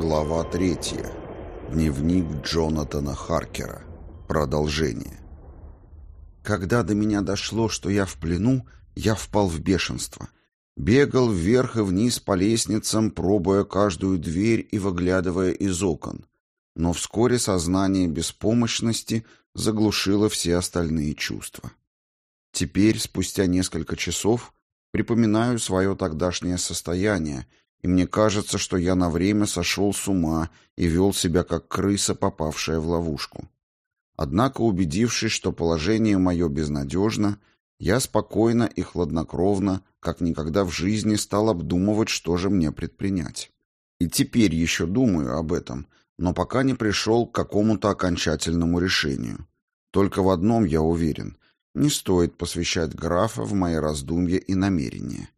Глава третья. Дневник Джонатана Харкера. Продолжение. Когда до меня дошло, что я в плену, я впал в бешенство. Бегал вверх и вниз по лестницам, пробуя каждую дверь и выглядывая из окон. Но вскоре сознание беспомощности заглушило все остальные чувства. Теперь, спустя несколько часов, припоминаю свое тогдашнее состояние и мне кажется, что я на время сошел с ума и вел себя как крыса, попавшая в ловушку. Однако, убедившись, что положение мое безнадежно, я спокойно и хладнокровно, как никогда в жизни, стал обдумывать, что же мне предпринять. И теперь еще думаю об этом, но пока не пришел к какому-то окончательному решению. Только в одном я уверен — не стоит посвящать графа в мои раздумья и намерения.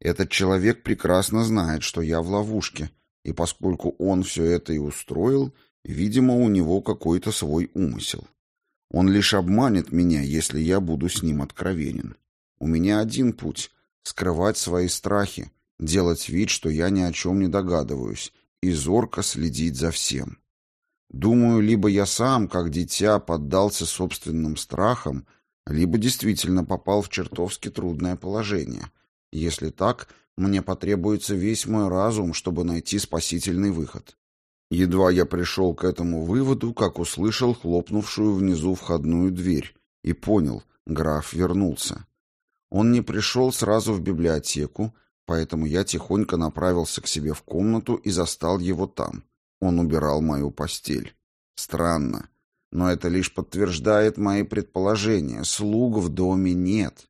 Этот человек прекрасно знает, что я в ловушке, и поскольку он все это и устроил, видимо, у него какой-то свой умысел. Он лишь обманет меня, если я буду с ним откровенен. У меня один путь — скрывать свои страхи, делать вид, что я ни о чем не догадываюсь, и зорко следить за всем. Думаю, либо я сам, как дитя, поддался собственным страхам, либо действительно попал в чертовски трудное положение — если так, мне потребуется весь мой разум, чтобы найти спасительный выход. Едва я пришел к этому выводу, как услышал хлопнувшую внизу входную дверь и понял, граф вернулся. Он не пришел сразу в библиотеку, поэтому я тихонько направился к себе в комнату и застал его там. Он убирал мою постель. Странно, но это лишь подтверждает мои предположения. Слуг в доме нет.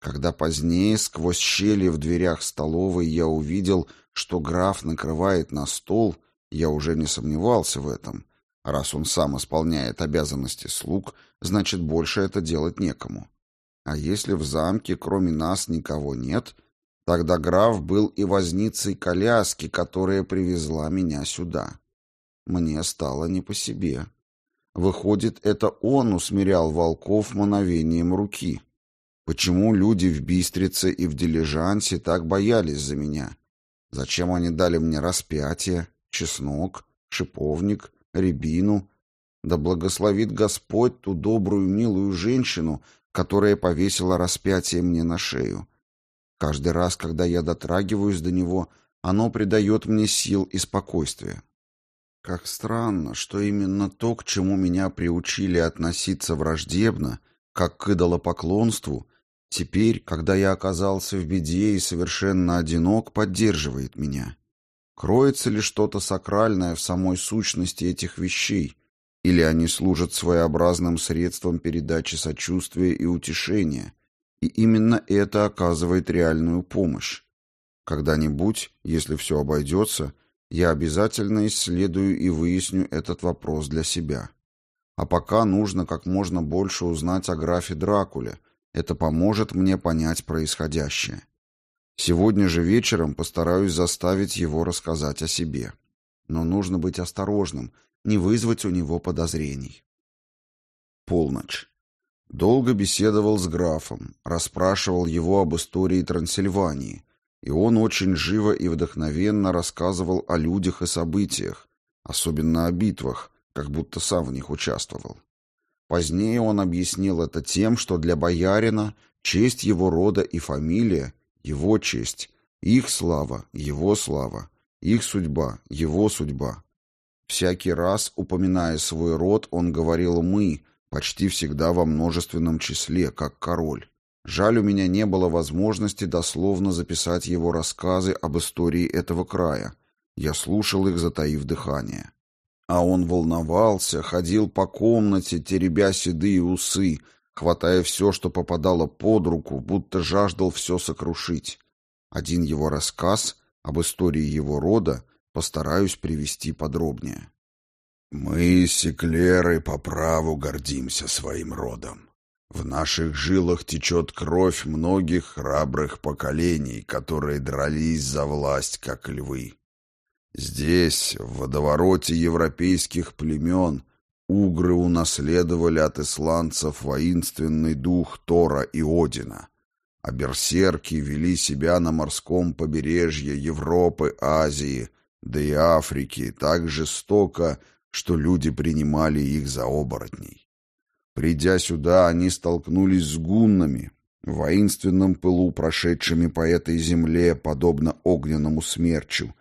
Когда позднее, сквозь щели в дверях столовой, я увидел, что граф накрывает на стол, я уже не сомневался в этом. Раз он сам исполняет обязанности слуг, значит, больше это делать некому. А если в замке кроме нас никого нет, тогда граф был и возницей коляски, которая привезла меня сюда. Мне стало не по себе. Выходит, это он усмирял волков мановением руки. Почему люди в Бистрице и в Дилижансе так боялись за меня? Зачем они дали мне распятие, чеснок, шиповник, рябину? Да благословит Господь ту добрую, милую женщину, которая повесила распятие мне на шею. Каждый раз, когда я дотрагиваюсь до него, оно придает мне сил и спокойствия. Как странно, что именно то, к чему меня приучили относиться враждебно, как к идолопоклонству, Теперь, когда я оказался в беде и совершенно одинок, поддерживает меня. Кроется ли что-то сакральное в самой сущности этих вещей, или они служат своеобразным средством передачи сочувствия и утешения, и именно это оказывает реальную помощь. Когда-нибудь, если все обойдется, я обязательно исследую и выясню этот вопрос для себя. А пока нужно как можно больше узнать о графе Дракуле, это поможет мне понять происходящее. Сегодня же вечером постараюсь заставить его рассказать о себе. Но нужно быть осторожным, не вызвать у него подозрений. Полночь. Долго беседовал с графом, расспрашивал его об истории Трансильвании, и он очень живо и вдохновенно рассказывал о людях и событиях, особенно о битвах, как будто сам в них участвовал. Позднее он объяснил это тем, что для боярина честь его рода и фамилия – его честь, их слава – его слава, их судьба – его судьба. Всякий раз, упоминая свой род, он говорил «мы», почти всегда во множественном числе, как король. Жаль, у меня не было возможности дословно записать его рассказы об истории этого края. Я слушал их, затаив дыхание. А он волновался, ходил по комнате, теребя седые усы, хватая все, что попадало под руку, будто жаждал все сокрушить. Один его рассказ об истории его рода постараюсь привести подробнее. «Мы, секлеры, по праву гордимся своим родом. В наших жилах течет кровь многих храбрых поколений, которые дрались за власть, как львы. Здесь, в водовороте европейских племен, угры унаследовали от исландцев воинственный дух Тора и Одина, а берсерки вели себя на морском побережье Европы, Азии, да и Африки так жестоко, что люди принимали их за оборотней. Придя сюда, они столкнулись с гуннами, в воинственном пылу прошедшими по этой земле, подобно огненному смерчу,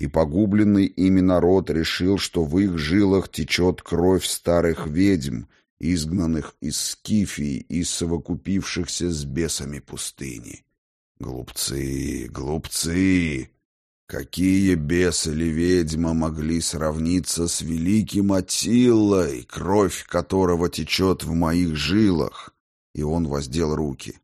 и погубленный ими народ решил, что в их жилах течет кровь старых ведьм, изгнанных из Скифии и совокупившихся с бесами пустыни. Глупцы, глупцы! Какие бес или ведьма могли сравниться с великим Атиллой, кровь которого течет в моих жилах? И он воздел руки.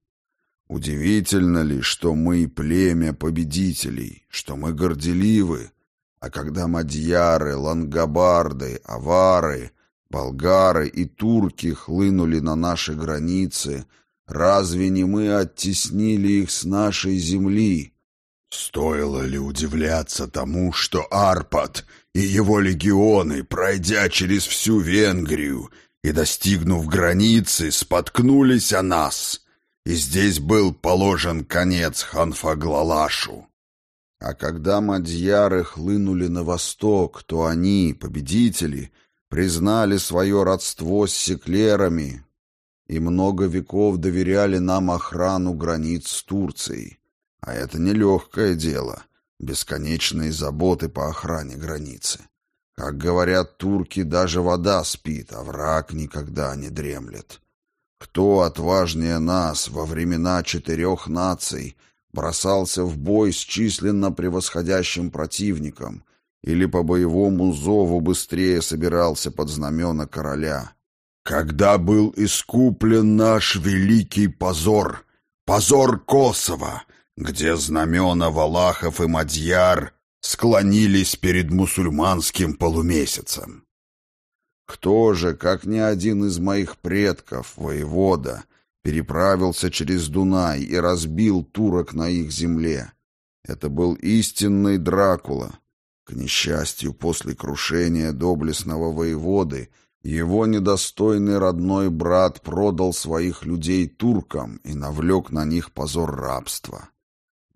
Удивительно ли, что мы племя победителей, что мы горделивы, а когда мадьяры, лангобарды, авары, болгары и турки хлынули на наши границы, разве не мы оттеснили их с нашей земли? Стоило ли удивляться тому, что Арпад и его легионы, пройдя через всю Венгрию и достигнув границы, споткнулись о нас, и здесь был положен конец Ханфаглалашу? А когда мадьяры хлынули на восток, то они, победители, признали свое родство с секлерами и много веков доверяли нам охрану границ с Турцией. А это нелегкое дело, бесконечные заботы по охране границы. Как говорят турки, даже вода спит, а враг никогда не дремлет. Кто отважнее нас во времена четырех наций бросался в бой с численно превосходящим противником или по боевому зову быстрее собирался под знамена короля? Когда был искуплен наш великий позор, позор Косово, где знамена Валахов и Мадьяр склонились перед мусульманским полумесяцем. Кто же, как ни один из моих предков, воевода, переправился через Дунай и разбил турок на их земле? Это был истинный Дракула. К несчастью, после крушения доблестного воеводы его недостойный родной брат продал своих людей туркам и навлек на них позор рабства.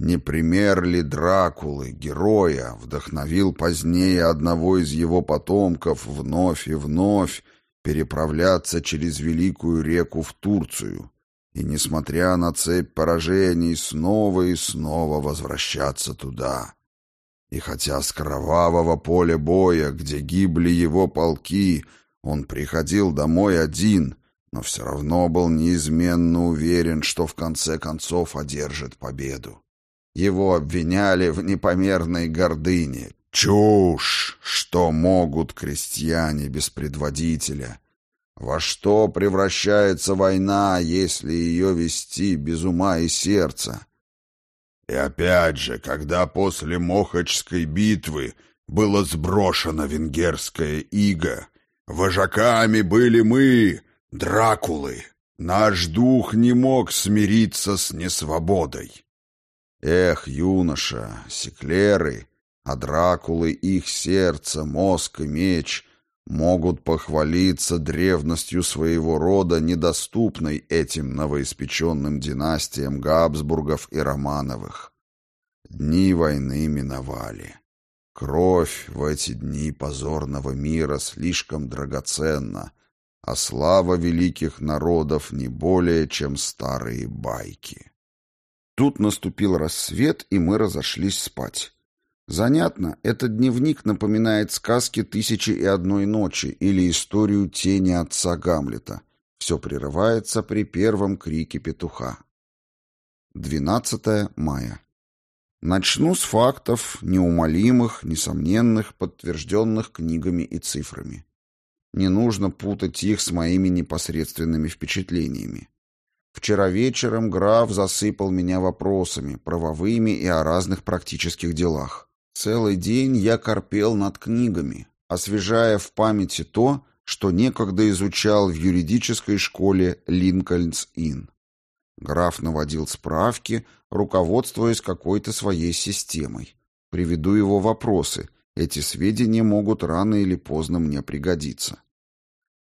Не пример ли Дракулы, героя, вдохновил позднее одного из его потомков вновь и вновь переправляться через Великую реку в Турцию и, несмотря на цепь поражений, снова и снова возвращаться туда? И хотя с кровавого поля боя, где гибли его полки, он приходил домой один, но все равно был неизменно уверен, что в конце концов одержит победу. Его обвиняли в непомерной гордыне. Чушь! Что могут крестьяне без предводителя? Во что превращается война, если ее вести без ума и сердца? И опять же, когда после Мохачской битвы было сброшено венгерское иго, вожаками были мы, Дракулы. Наш дух не мог смириться с несвободой. Эх, юноша, секлеры, а дракулы их сердце, мозг и меч могут похвалиться древностью своего рода, недоступной этим новоиспеченным династиям Габсбургов и Романовых. Дни войны миновали. Кровь в эти дни позорного мира слишком драгоценна, а слава великих народов не более, чем старые байки. Тут наступил рассвет, и мы разошлись спать. Занятно, этот дневник напоминает сказки «Тысячи и одной ночи» или историю тени отца Гамлета. Все прерывается при первом крике петуха. 12 мая. Начну с фактов, неумолимых, несомненных, подтвержденных книгами и цифрами. Не нужно путать их с моими непосредственными впечатлениями. Вчера вечером граф засыпал меня вопросами, правовыми и о разных практических делах. Целый день я корпел над книгами, освежая в памяти то, что некогда изучал в юридической школе Линкольнс-Инн. Граф наводил справки, руководствуясь какой-то своей системой. Приведу его вопросы. Эти сведения могут рано или поздно мне пригодиться.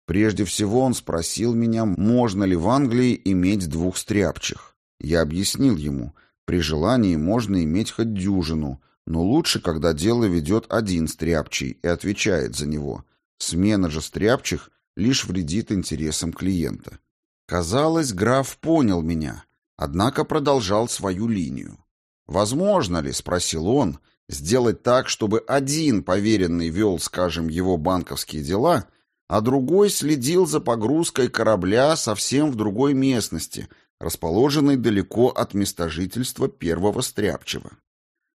Прежде всего он спросил меня, можно ли в Англии иметь двух стряпчих. Я объяснил ему, при желании можно иметь хоть дюжину, Но лучше, когда дело ведет один стряпчий и отвечает за него. Смена же стряпчих лишь вредит интересам клиента. Казалось, граф понял меня, однако продолжал свою линию. «Возможно ли, — спросил он, — сделать так, чтобы один поверенный вел, скажем, его банковские дела, а другой следил за погрузкой корабля совсем в другой местности, расположенной далеко от места жительства первого стряпчего?»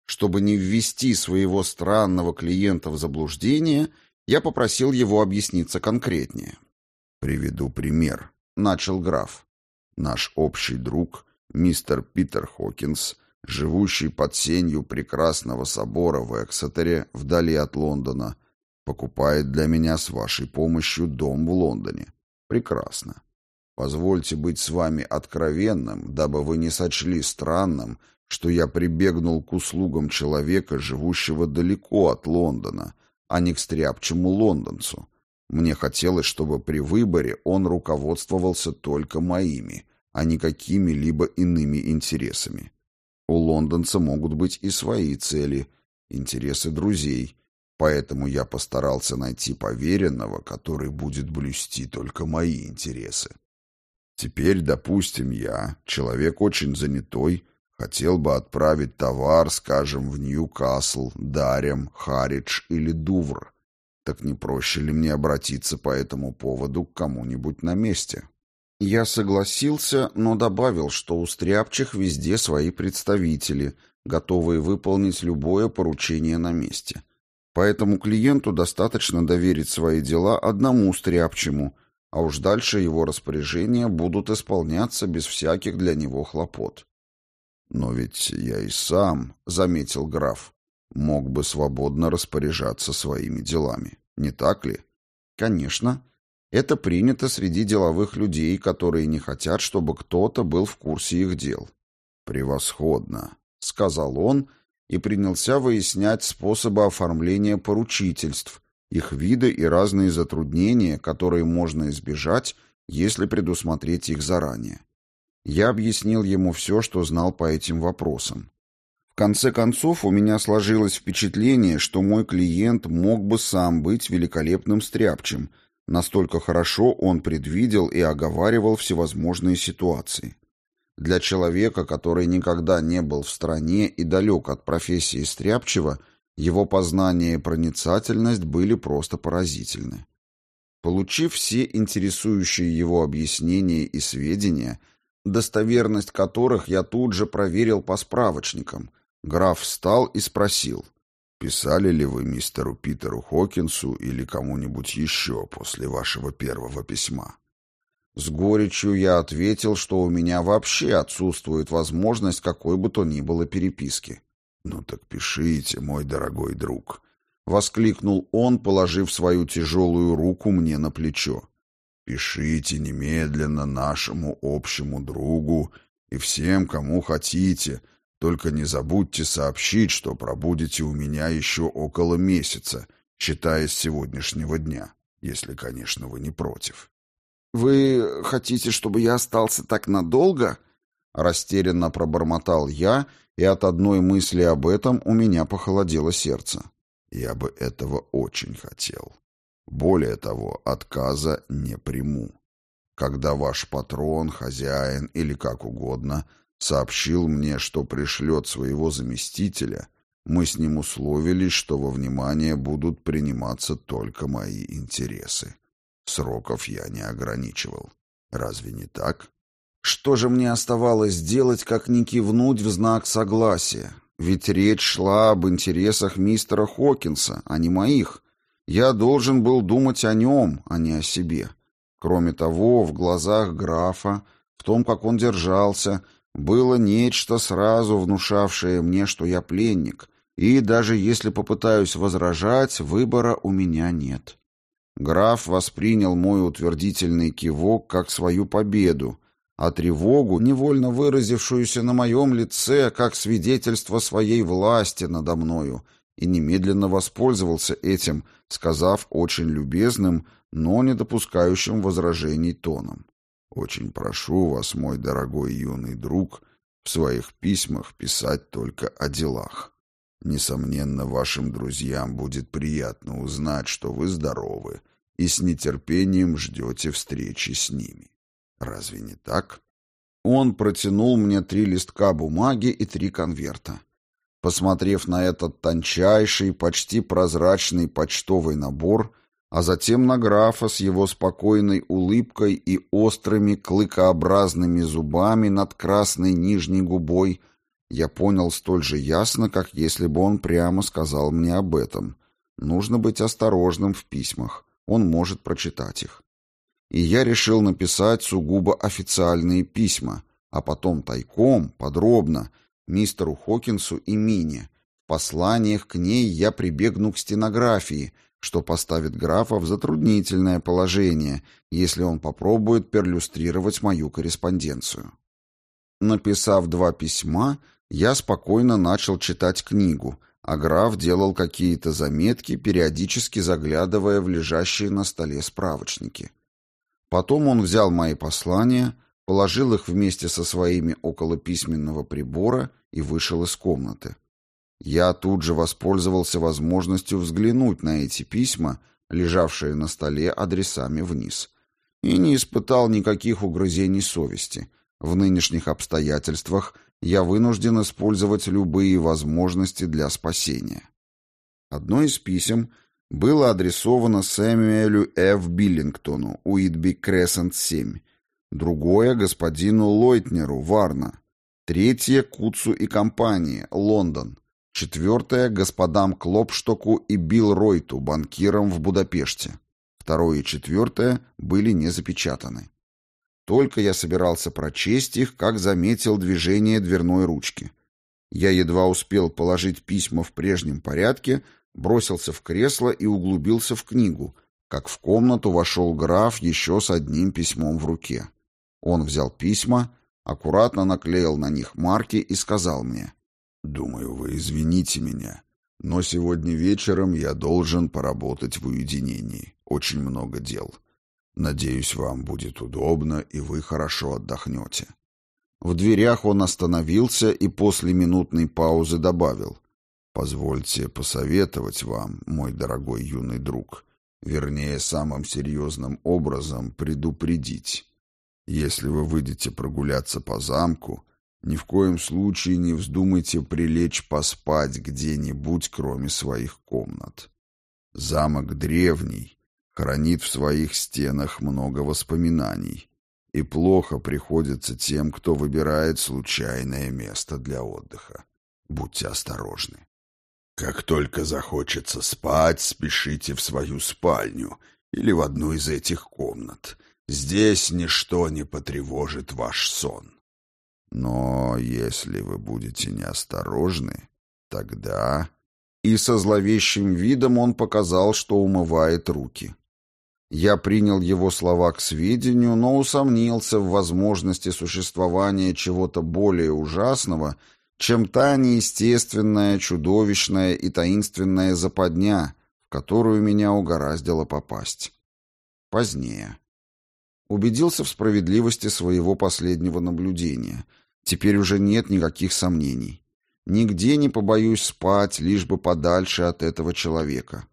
Чтобы не ввести своего странного клиента в заблуждение, я попросил его объясниться конкретнее. «Приведу пример», — начал граф. «Наш общий друг, мистер Питер Хокинс, живущий под сенью прекрасного собора в Эксетере, вдали от Лондона, покупает для меня с вашей помощью дом в Лондоне. Прекрасно. Позвольте быть с вами откровенным, дабы вы не сочли странным, что я прибегнул к услугам человека, живущего далеко от Лондона, а не к стряпчему лондонцу. Мне хотелось, чтобы при выборе он руководствовался только моими, а не какими-либо иными интересами. У лондонца могут быть и свои цели, интересы друзей, поэтому я постарался найти поверенного, который будет блюсти только мои интересы. Теперь, допустим, я, человек очень занятой, Хотел бы отправить товар, скажем, в Ньюкасл, Дарем, Харидж или Дувр. Так не проще ли мне обратиться по этому поводу к кому-нибудь на месте? Я согласился, но добавил, что у стряпчих везде свои представители, готовые выполнить любое поручение на месте. Поэтому клиенту достаточно доверить свои дела одному стряпчему, а уж дальше его распоряжения будут исполняться без всяких для него хлопот. «Но ведь я и сам, — заметил граф, — мог бы свободно распоряжаться своими делами. Не так ли?» «Конечно. Это принято среди деловых людей, которые не хотят, чтобы кто-то был в курсе их дел». «Превосходно», — сказал он и принялся выяснять способы оформления поручительств, их виды и разные затруднения, которые можно избежать, если предусмотреть их заранее. Я объяснил ему все, что знал по этим вопросам. В конце концов, у меня сложилось впечатление, что мой клиент мог бы сам быть великолепным стряпчем, настолько хорошо он предвидел и оговаривал всевозможные ситуации. Для человека, который никогда не был в стране и далек от профессии стряпчего, его познание и проницательность были просто поразительны. Получив все интересующие его объяснения и сведения – достоверность которых я тут же проверил по справочникам. Граф встал и спросил, «Писали ли вы мистеру Питеру Хокинсу или кому-нибудь еще после вашего первого письма?» С горечью я ответил, что у меня вообще отсутствует возможность какой бы то ни было переписки. «Ну так пишите, мой дорогой друг», — воскликнул он, положив свою тяжелую руку мне на плечо. Пишите немедленно нашему общему другу и всем, кому хотите, только не забудьте сообщить, что пробудете у меня еще около месяца, считая с сегодняшнего дня, если, конечно, вы не против. «Вы хотите, чтобы я остался так надолго?» Растерянно пробормотал я, и от одной мысли об этом у меня похолодело сердце. Я бы этого очень хотел. Более того, отказа не приму. Когда ваш патрон, хозяин или как угодно сообщил мне, что пришлет своего заместителя, мы с ним условились, что во внимание будут приниматься только мои интересы. Сроков я не ограничивал. Разве не так? Что же мне оставалось делать, как не кивнуть в знак согласия? Ведь речь шла об интересах мистера Хокинса, а не моих. Я должен был думать о нем, а не о себе. Кроме того, в глазах графа, в том, как он держался, было нечто сразу внушавшее мне, что я пленник, и даже если попытаюсь возражать, выбора у меня нет. Граф воспринял мой утвердительный кивок как свою победу, а тревогу, невольно выразившуюся на моем лице, как свидетельство своей власти надо мною, и немедленно воспользовался этим, сказав очень любезным, но не допускающим возражений тоном. «Очень прошу вас, мой дорогой юный друг, в своих письмах писать только о делах. Несомненно, вашим друзьям будет приятно узнать, что вы здоровы и с нетерпением ждете встречи с ними. Разве не так? Он протянул мне три листка бумаги и три конверта. Посмотрев на этот тончайший, почти прозрачный почтовый набор, а затем на графа с его спокойной улыбкой и острыми клыкообразными зубами над красной нижней губой, я понял столь же ясно, как если бы он прямо сказал мне об этом. Нужно быть осторожным в письмах, он может прочитать их. И я решил написать сугубо официальные письма, а потом тайком, подробно, мистеру Хокинсу и Мине. В посланиях к ней я прибегну к стенографии — что поставит графа в затруднительное положение, если он попробует перлюстрировать мою корреспонденцию. Написав два письма, я спокойно начал читать книгу, а граф делал какие-то заметки, периодически заглядывая в лежащие на столе справочники. Потом он взял мои послания, положил их вместе со своими около письменного прибора и вышел из комнаты. Я тут же воспользовался возможностью взглянуть на эти письма, лежавшие на столе адресами вниз, и не испытал никаких угрызений совести. В нынешних обстоятельствах я вынужден использовать любые возможности для спасения. Одно из писем было адресовано Сэмюэлю Ф. Биллингтону, Уитби Крессент 7, другое — господину Лойтнеру, Варна, третье — Куцу и компании, Лондон, Четвертое — господам Клопштоку и Билл Ройту, банкирам в Будапеште. Второе и четвертое были не запечатаны. Только я собирался прочесть их, как заметил движение дверной ручки. Я едва успел положить письма в прежнем порядке, бросился в кресло и углубился в книгу, как в комнату вошел граф еще с одним письмом в руке. Он взял письма, аккуратно наклеил на них марки и сказал мне — Думаю, вы извините меня, но сегодня вечером я должен поработать в уединении. Очень много дел. Надеюсь, вам будет удобно, и вы хорошо отдохнете. В дверях он остановился и после минутной паузы добавил. «Позвольте посоветовать вам, мой дорогой юный друг, вернее, самым серьезным образом предупредить. Если вы выйдете прогуляться по замку, ни в коем случае не вздумайте прилечь поспать где-нибудь, кроме своих комнат. Замок древний, хранит в своих стенах много воспоминаний, и плохо приходится тем, кто выбирает случайное место для отдыха. Будьте осторожны. Как только захочется спать, спешите в свою спальню или в одну из этих комнат. Здесь ничто не потревожит ваш сон. Но если вы будете неосторожны, тогда...» И со зловещим видом он показал, что умывает руки. Я принял его слова к сведению, но усомнился в возможности существования чего-то более ужасного, чем та неестественная, чудовищная и таинственная западня, в которую меня угораздило попасть. Позднее. Убедился в справедливости своего последнего наблюдения — Теперь уже нет никаких сомнений. Нигде не побоюсь спать, лишь бы подальше от этого человека.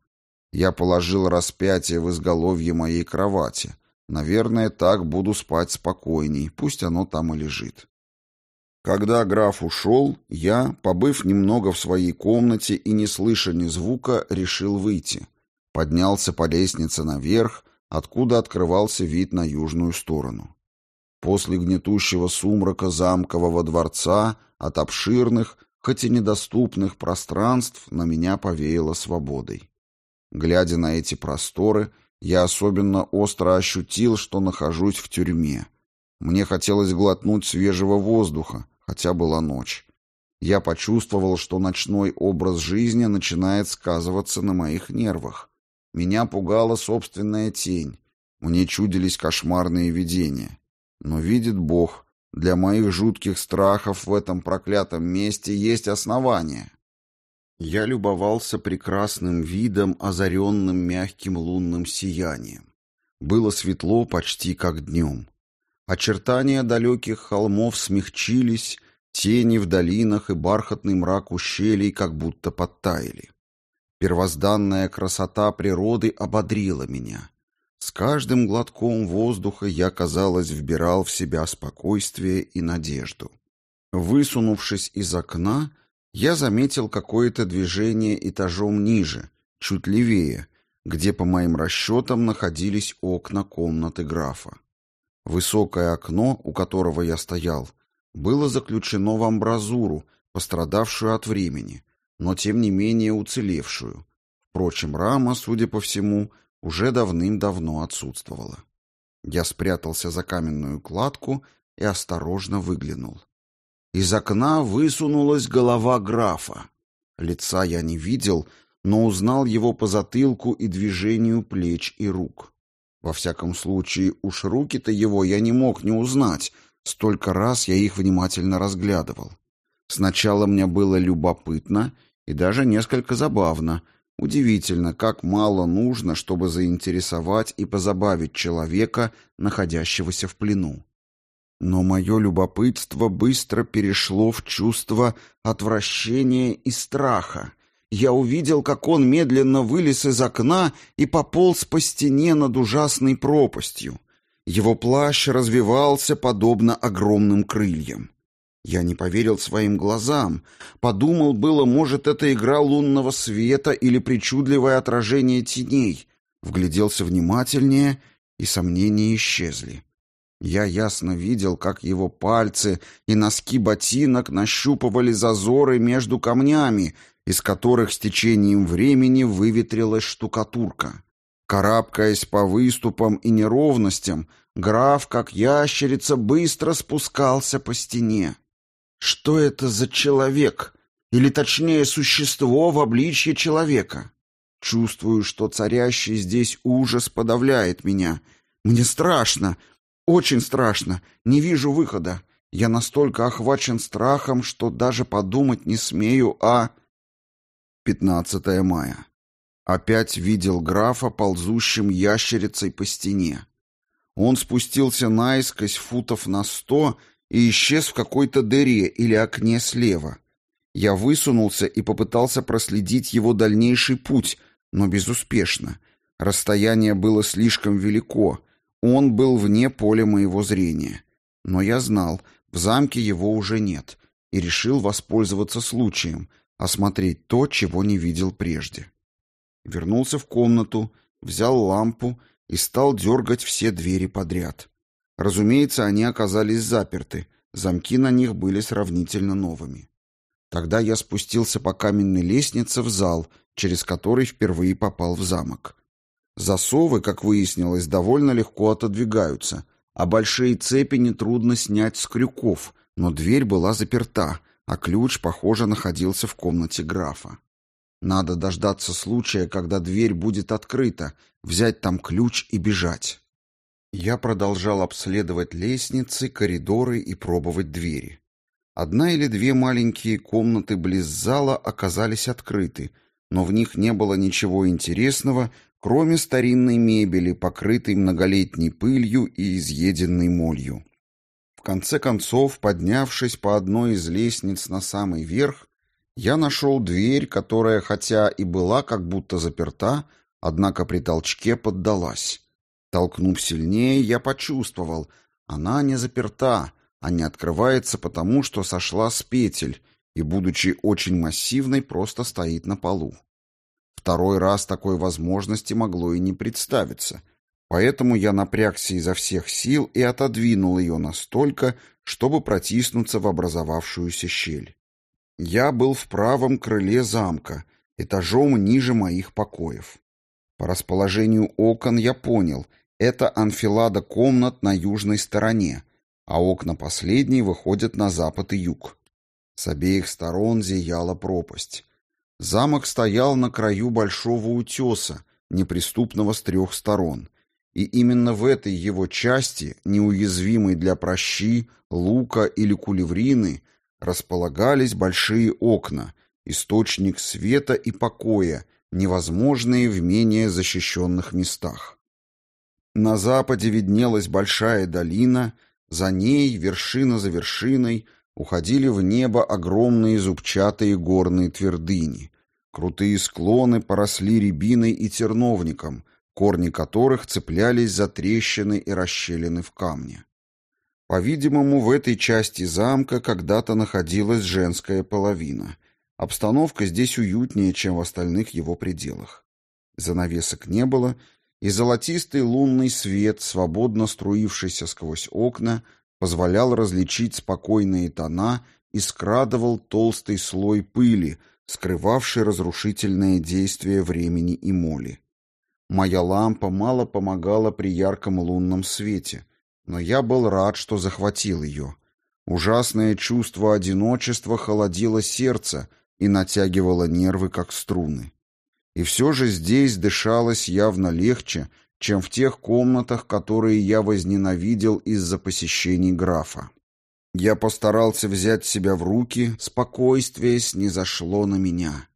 Я положил распятие в изголовье моей кровати. Наверное, так буду спать спокойней, пусть оно там и лежит. Когда граф ушел, я, побыв немного в своей комнате и не слыша ни звука, решил выйти. Поднялся по лестнице наверх, откуда открывался вид на южную сторону. После гнетущего сумрака замкового дворца от обширных, хоть и недоступных пространств на меня повеяло свободой. Глядя на эти просторы, я особенно остро ощутил, что нахожусь в тюрьме. Мне хотелось глотнуть свежего воздуха, хотя была ночь. Я почувствовал, что ночной образ жизни начинает сказываться на моих нервах. Меня пугала собственная тень. Мне чудились кошмарные видения. Но видит Бог, для моих жутких страхов в этом проклятом месте есть основания. Я любовался прекрасным видом, озаренным мягким лунным сиянием. Было светло почти как днем. Очертания далеких холмов смягчились, Тени в долинах и бархатный мрак ущелий как будто подтаяли. Первозданная красота природы ободрила меня. С каждым глотком воздуха я, казалось, вбирал в себя спокойствие и надежду. Высунувшись из окна, я заметил какое-то движение этажом ниже, чуть левее, где, по моим расчетам, находились окна комнаты графа. Высокое окно, у которого я стоял, было заключено в амбразуру, пострадавшую от времени, но тем не менее уцелевшую. Впрочем, рама, судя по всему, уже давным-давно отсутствовала. Я спрятался за каменную кладку и осторожно выглянул. Из окна высунулась голова графа. Лица я не видел, но узнал его по затылку и движению плеч и рук. Во всяком случае, уж руки-то его я не мог не узнать, столько раз я их внимательно разглядывал. Сначала мне было любопытно и даже несколько забавно. Удивительно, как мало нужно, чтобы заинтересовать и позабавить человека, находящегося в плену. Но мое любопытство быстро перешло в чувство отвращения и страха, я увидел, как он медленно вылез из окна и пополз по стене над ужасной пропастью. Его плащ развивался подобно огромным крыльям. Я не поверил своим глазам. Подумал было, может, это игра лунного света или причудливое отражение теней. Вгляделся внимательнее, и сомнения исчезли. Я ясно видел, как его пальцы и носки ботинок нащупывали зазоры между камнями, из которых с течением времени выветрилась штукатурка. Карабкаясь по выступам и неровностям, граф, как ящерица, быстро спускался по стене. Что это за человек? Или точнее, существо в обличье человека? Чувствую, что царящий здесь ужас подавляет меня. Мне страшно, очень страшно, не вижу выхода. Я настолько охвачен страхом, что даже подумать не смею о... 15 мая. Опять видел графа ползущим ящерицей по стене. Он спустился наискось футов на сто и исчез в какой-то дыре или окне слева. Я высунулся и попытался проследить его дальнейший путь, но безуспешно. Расстояние было слишком велико, он был вне поля моего зрения. Но я знал, в замке его уже нет, и решил воспользоваться случаем — осмотреть то, чего не видел прежде. Вернулся в комнату, взял лампу и стал дергать все двери подряд. Разумеется, они оказались заперты, замки на них были сравнительно новыми. Тогда я спустился по каменной лестнице в зал, через который впервые попал в замок. Засовы, как выяснилось, довольно легко отодвигаются, а большие цепи нетрудно снять с крюков, но дверь была заперта, а ключ, похоже, находился в комнате графа. Надо дождаться случая, когда дверь будет открыта, взять там ключ и бежать. Я продолжал обследовать лестницы, коридоры и пробовать двери. Одна или две маленькие комнаты близ зала оказались открыты, но в них не было ничего интересного, кроме старинной мебели, покрытой многолетней пылью и изъеденной молью. В конце концов, поднявшись по одной из лестниц на самый верх, я нашел дверь, которая, хотя и была как будто заперта, однако при толчке поддалась. Толкнув сильнее, я почувствовал, она не заперта, а не открывается потому, что сошла с петель и, будучи очень массивной, просто стоит на полу. Второй раз такой возможности могло и не представиться, Поэтому я напрягся изо всех сил и отодвинул ее настолько, чтобы протиснуться в образовавшуюся щель. Я был в правом крыле замка, этажом ниже моих покоев. По расположению окон я понял, это анфилада комнат на южной стороне, а окна последней выходят на запад и юг. С обеих сторон зияла пропасть. Замок стоял на краю большого утеса, неприступного с трех сторон — и именно в этой его части, неуязвимой для прощи, лука или кулеврины, располагались большие окна, источник света и покоя, невозможные в менее защищенных местах. На западе виднелась большая долина, за ней, вершина за вершиной, Уходили в небо огромные зубчатые горные твердыни. Крутые склоны поросли рябиной и терновником, корни которых цеплялись за трещины и расщелины в камне. По-видимому, в этой части замка когда-то находилась женская половина. Обстановка здесь уютнее, чем в остальных его пределах. Занавесок не было, и золотистый лунный свет, свободно струившийся сквозь окна, позволял различить спокойные тона и скрадывал толстый слой пыли, скрывавший разрушительное действие времени и моли. Моя лампа мало помогала при ярком лунном свете, но я был рад, что захватил ее. Ужасное чувство одиночества холодило сердце и натягивало нервы, как струны. И все же здесь дышалось явно легче, чем в тех комнатах, которые я возненавидел из-за посещений графа. Я постарался взять себя в руки, спокойствие снизошло на меня.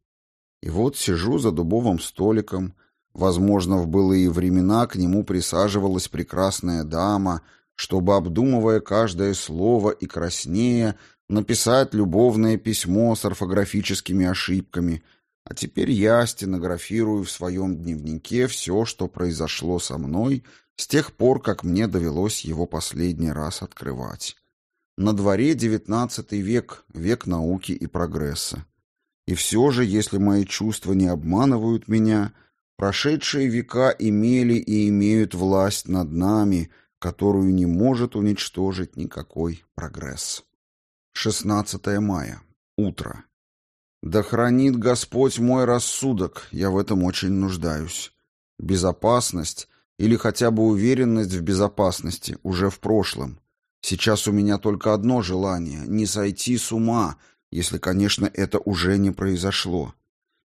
И вот сижу за дубовым столиком, возможно, в былые времена к нему присаживалась прекрасная дама, чтобы, обдумывая каждое слово и краснея, написать любовное письмо с орфографическими ошибками — а теперь я стенографирую в своем дневнике все, что произошло со мной с тех пор, как мне довелось его последний раз открывать. На дворе девятнадцатый век, век науки и прогресса. И все же, если мои чувства не обманывают меня, прошедшие века имели и имеют власть над нами, которую не может уничтожить никакой прогресс. 16 мая. Утро. Да хранит Господь мой рассудок, я в этом очень нуждаюсь. Безопасность или хотя бы уверенность в безопасности уже в прошлом. Сейчас у меня только одно желание — не сойти с ума, если, конечно, это уже не произошло.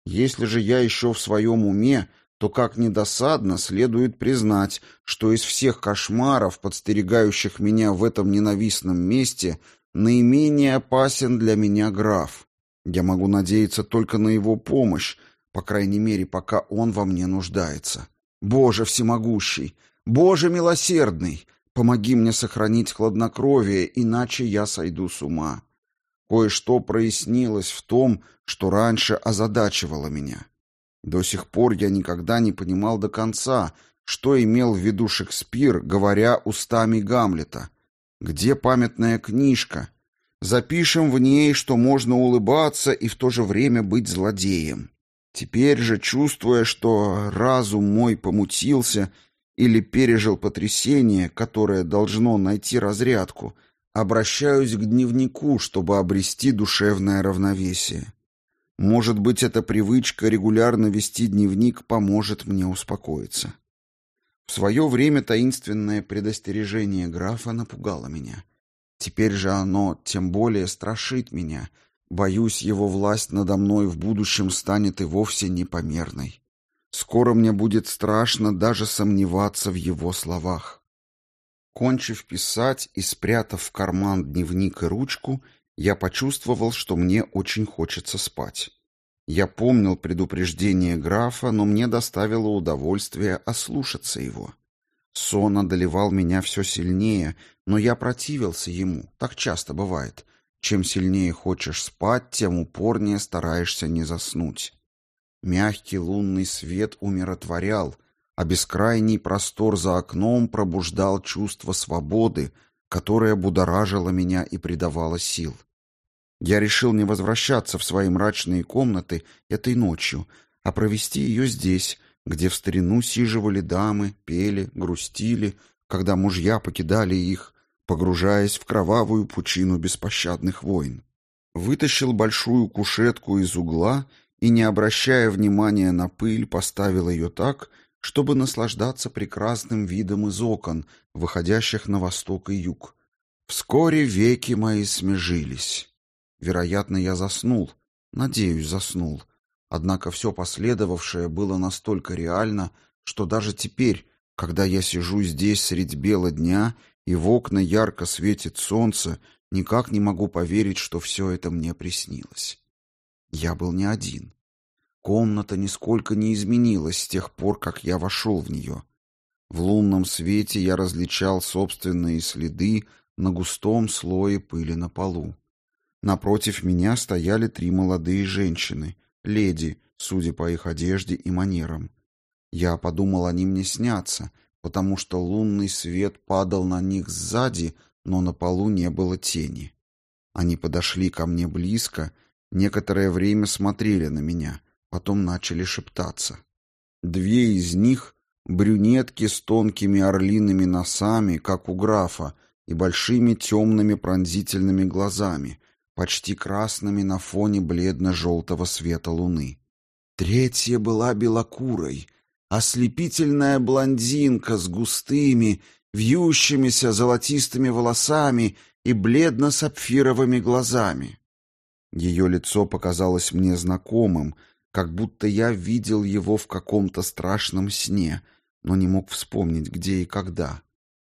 Если же я еще в своем уме, то как недосадно следует признать, что из всех кошмаров, подстерегающих меня в этом ненавистном месте, наименее опасен для меня граф. Я могу надеяться только на его помощь, по крайней мере, пока он во мне нуждается. Боже всемогущий! Боже милосердный! Помоги мне сохранить хладнокровие, иначе я сойду с ума. Кое-что прояснилось в том, что раньше озадачивало меня. До сих пор я никогда не понимал до конца, что имел в виду Шекспир, говоря устами Гамлета. Где памятная книжка, Запишем в ней, что можно улыбаться и в то же время быть злодеем. Теперь же, чувствуя, что разум мой помутился или пережил потрясение, которое должно найти разрядку, обращаюсь к дневнику, чтобы обрести душевное равновесие. Может быть, эта привычка регулярно вести дневник поможет мне успокоиться. В свое время таинственное предостережение графа напугало меня — Теперь же оно тем более страшит меня. Боюсь, его власть надо мной в будущем станет и вовсе непомерной. Скоро мне будет страшно даже сомневаться в его словах. Кончив писать и спрятав в карман дневник и ручку, я почувствовал, что мне очень хочется спать. Я помнил предупреждение графа, но мне доставило удовольствие ослушаться его. Сон одолевал меня все сильнее, но я противился ему, так часто бывает. Чем сильнее хочешь спать, тем упорнее стараешься не заснуть. Мягкий лунный свет умиротворял, а бескрайний простор за окном пробуждал чувство свободы, которое будоражило меня и придавало сил. Я решил не возвращаться в свои мрачные комнаты этой ночью, а провести ее здесь, где в старину сиживали дамы, пели, грустили, когда мужья покидали их, погружаясь в кровавую пучину беспощадных войн. Вытащил большую кушетку из угла и, не обращая внимания на пыль, поставил ее так, чтобы наслаждаться прекрасным видом из окон, выходящих на восток и юг. Вскоре веки мои смежились. Вероятно, я заснул. Надеюсь, заснул. Однако все последовавшее было настолько реально, что даже теперь, когда я сижу здесь средь бела дня и в окна ярко светит солнце, никак не могу поверить, что все это мне приснилось. Я был не один. Комната нисколько не изменилась с тех пор, как я вошел в нее. В лунном свете я различал собственные следы на густом слое пыли на полу. Напротив меня стояли три молодые женщины, леди, судя по их одежде и манерам. Я подумал, они мне снятся, потому что лунный свет падал на них сзади, но на полу не было тени. Они подошли ко мне близко, некоторое время смотрели на меня, потом начали шептаться. Две из них — брюнетки с тонкими орлиными носами, как у графа, и большими темными пронзительными глазами, почти красными на фоне бледно-желтого света луны. Третья была белокурой, ослепительная блондинка с густыми, вьющимися золотистыми волосами и бледно-сапфировыми глазами. Ее лицо показалось мне знакомым, как будто я видел его в каком-то страшном сне, но не мог вспомнить, где и когда.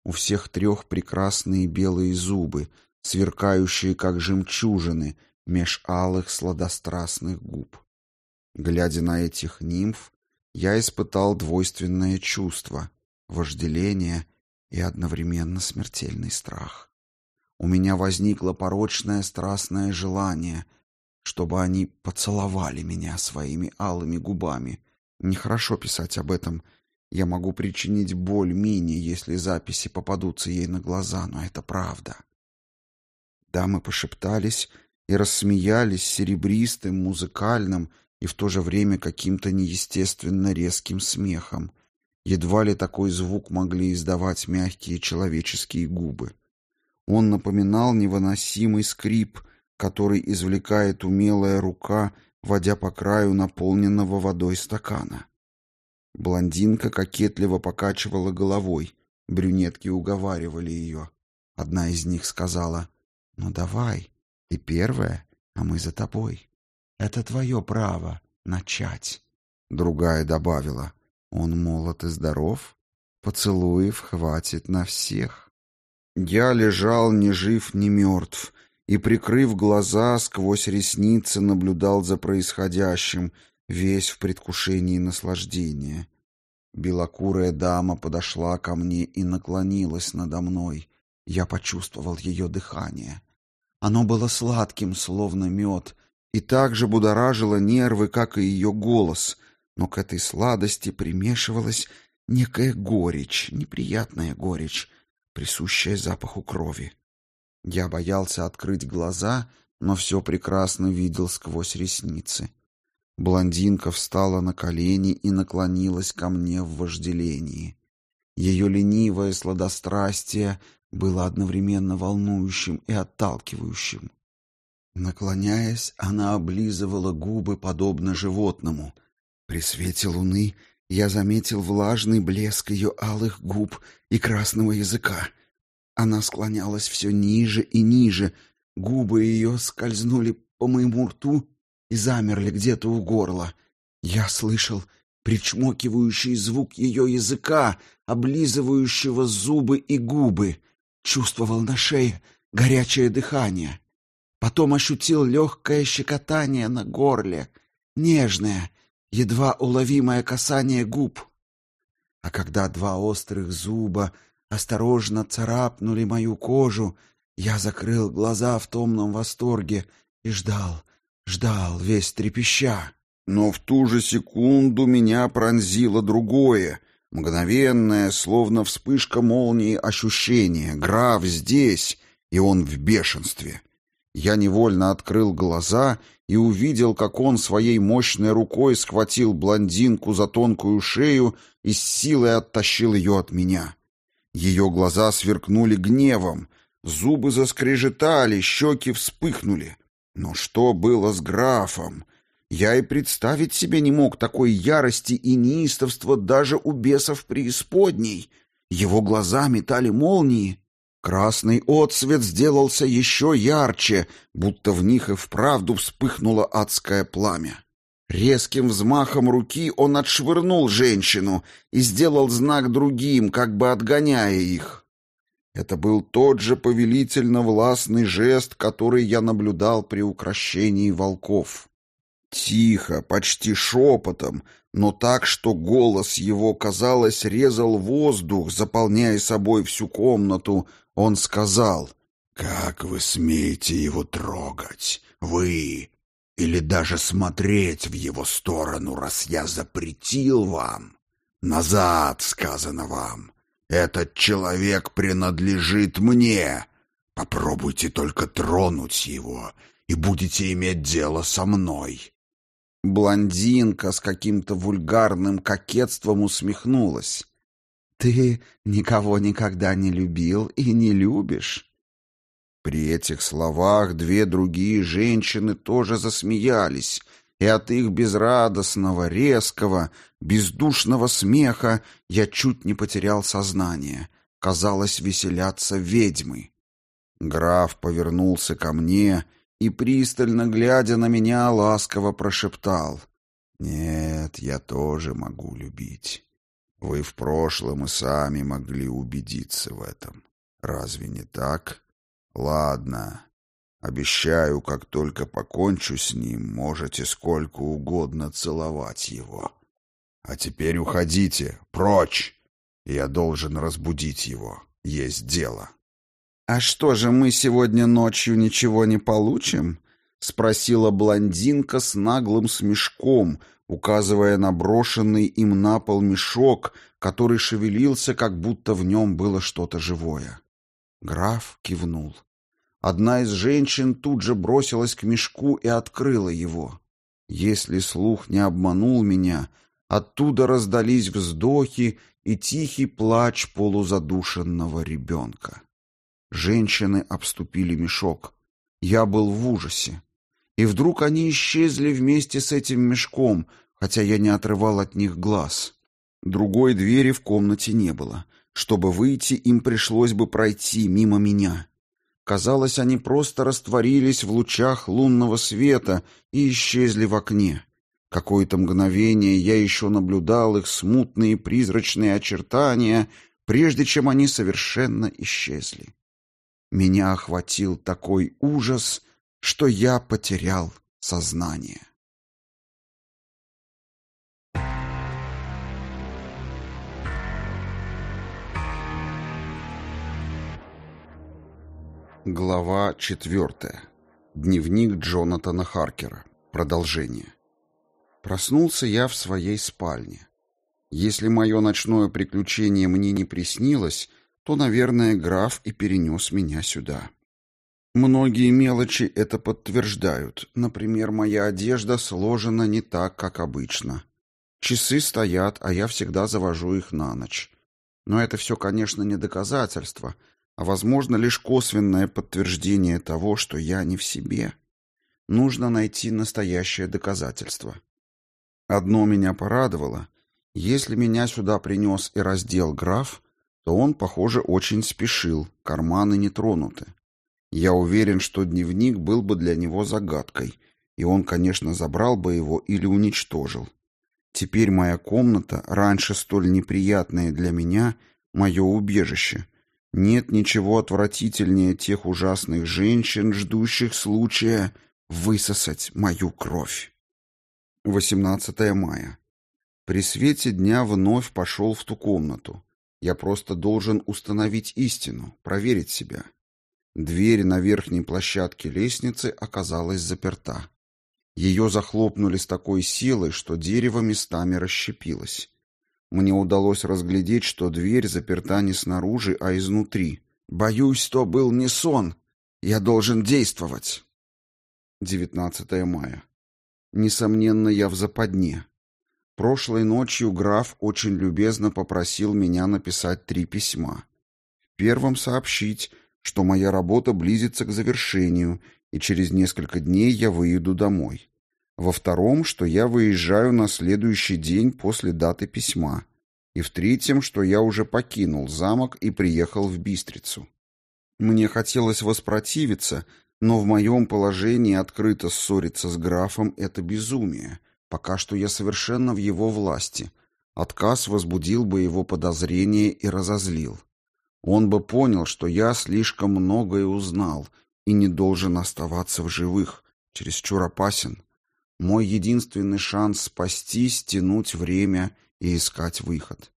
У всех трех прекрасные белые зубы, сверкающие, как жемчужины, меж алых сладострастных губ. Глядя на этих нимф, я испытал двойственное чувство — вожделение и одновременно смертельный страх. У меня возникло порочное страстное желание, чтобы они поцеловали меня своими алыми губами. Нехорошо писать об этом. Я могу причинить боль Мине, если записи попадутся ей на глаза, но это правда. Дамы пошептались и рассмеялись серебристым, музыкальным и в то же время каким-то неестественно резким смехом. Едва ли такой звук могли издавать мягкие человеческие губы. Он напоминал невыносимый скрип, который извлекает умелая рука, водя по краю наполненного водой стакана. Блондинка кокетливо покачивала головой, брюнетки уговаривали ее. Одна из них сказала, «Ну давай, ты первая, а мы за тобой. Это твое право начать». Другая добавила, «Он молод и здоров, поцелуев хватит на всех». Я лежал ни жив, ни мертв, и, прикрыв глаза, сквозь ресницы наблюдал за происходящим, весь в предвкушении наслаждения. Белокурая дама подошла ко мне и наклонилась надо мной. Я почувствовал ее дыхание. Оно было сладким, словно мед, и так же будоражило нервы, как и ее голос, но к этой сладости примешивалась некая горечь, неприятная горечь, присущая запаху крови. Я боялся открыть глаза, но все прекрасно видел сквозь ресницы. Блондинка встала на колени и наклонилась ко мне в вожделении. Ее ленивое сладострастие было одновременно волнующим и отталкивающим. Наклоняясь, она облизывала губы, подобно животному. При свете луны я заметил влажный блеск ее алых губ и красного языка. Она склонялась все ниже и ниже, губы ее скользнули по моему рту и замерли где-то у горла. Я слышал причмокивающий звук ее языка, облизывающего зубы и губы, чувствовал на шее горячее дыхание. Потом ощутил легкое щекотание на горле, нежное, едва уловимое касание губ. А когда два острых зуба осторожно царапнули мою кожу, я закрыл глаза в томном восторге и ждал, ждал, весь трепеща. Но в ту же секунду меня пронзило другое, мгновенное, словно вспышка молнии ощущение. Граф здесь, и он в бешенстве. Я невольно открыл глаза и увидел, как он своей мощной рукой схватил блондинку за тонкую шею и с силой оттащил ее от меня. Ее глаза сверкнули гневом, зубы заскрежетали, щеки вспыхнули. Но что было с графом? Я и представить себе не мог такой ярости и неистовства даже у бесов преисподней. Его глаза метали молнии, Красный отсвет сделался еще ярче, будто в них и вправду вспыхнуло адское пламя. Резким взмахом руки он отшвырнул женщину и сделал знак другим, как бы отгоняя их. Это был тот же повелительно-властный жест, который я наблюдал при украшении волков. Тихо, почти шепотом, но так, что голос его, казалось, резал воздух, заполняя собой всю комнату, он сказал, «Как вы смеете его трогать? Вы! Или даже смотреть в его сторону, раз я запретил вам? Назад, сказано вам! Этот человек принадлежит мне! Попробуйте только тронуть его, и будете иметь дело со мной!» Блондинка с каким-то вульгарным кокетством усмехнулась. «Ты никого никогда не любил и не любишь?» При этих словах две другие женщины тоже засмеялись, и от их безрадостного, резкого, бездушного смеха я чуть не потерял сознание. Казалось, веселятся ведьмы. Граф повернулся ко мне и, пристально глядя на меня, ласково прошептал. «Нет, я тоже могу любить. Вы в прошлом и сами могли убедиться в этом. Разве не так?» «Ладно. Обещаю, как только покончу с ним, можете сколько угодно целовать его. А теперь уходите, прочь! Я должен разбудить его. Есть дело». «А что же, мы сегодня ночью ничего не получим?» — спросила блондинка с наглым смешком, указывая на брошенный им на пол мешок, который шевелился, как будто в нем было что-то живое. Граф кивнул. Одна из женщин тут же бросилась к мешку и открыла его. Если слух не обманул меня, оттуда раздались вздохи и тихий плач полузадушенного ребенка. Женщины обступили мешок. Я был в ужасе. И вдруг они исчезли вместе с этим мешком, хотя я не отрывал от них глаз. Другой двери в комнате не было. Чтобы выйти, им пришлось бы пройти мимо меня. Казалось, они просто растворились в лучах лунного света и исчезли в окне. Какое-то мгновение я еще наблюдал их смутные призрачные очертания, прежде чем они совершенно исчезли. Меня охватил такой ужас, что я потерял сознание. Глава четвертая. Дневник Джонатана Харкера. Продолжение. Проснулся я в своей спальне. Если мое ночное приключение мне не приснилось, то, наверное, граф и перенес меня сюда. Многие мелочи это подтверждают. Например, моя одежда сложена не так, как обычно. Часы стоят, а я всегда завожу их на ночь. Но это все, конечно, не доказательство — а, возможно, лишь косвенное подтверждение того, что я не в себе. Нужно найти настоящее доказательство. Одно меня порадовало. Если меня сюда принес и раздел граф, то он, похоже, очень спешил, карманы не тронуты. Я уверен, что дневник был бы для него загадкой, и он, конечно, забрал бы его или уничтожил. Теперь моя комната, раньше столь неприятная для меня, мое убежище — нет ничего отвратительнее тех ужасных женщин, ждущих случая высосать мою кровь. 18 мая. При свете дня вновь пошел в ту комнату. Я просто должен установить истину, проверить себя. Дверь на верхней площадке лестницы оказалась заперта. Ее захлопнули с такой силой, что дерево местами расщепилось. Мне удалось разглядеть, что дверь заперта не снаружи, а изнутри. Боюсь, то был не сон. Я должен действовать. 19 мая. Несомненно, я в западне. Прошлой ночью граф очень любезно попросил меня написать три письма. В первом сообщить, что моя работа близится к завершению, и через несколько дней я выеду домой во втором, что я выезжаю на следующий день после даты письма, и в третьем, что я уже покинул замок и приехал в Бистрицу. Мне хотелось воспротивиться, но в моем положении открыто ссориться с графом — это безумие. Пока что я совершенно в его власти. Отказ возбудил бы его подозрение и разозлил. Он бы понял, что я слишком многое узнал и не должен оставаться в живых, чересчур опасен. Мой единственный шанс спастись, тянуть время и искать выход.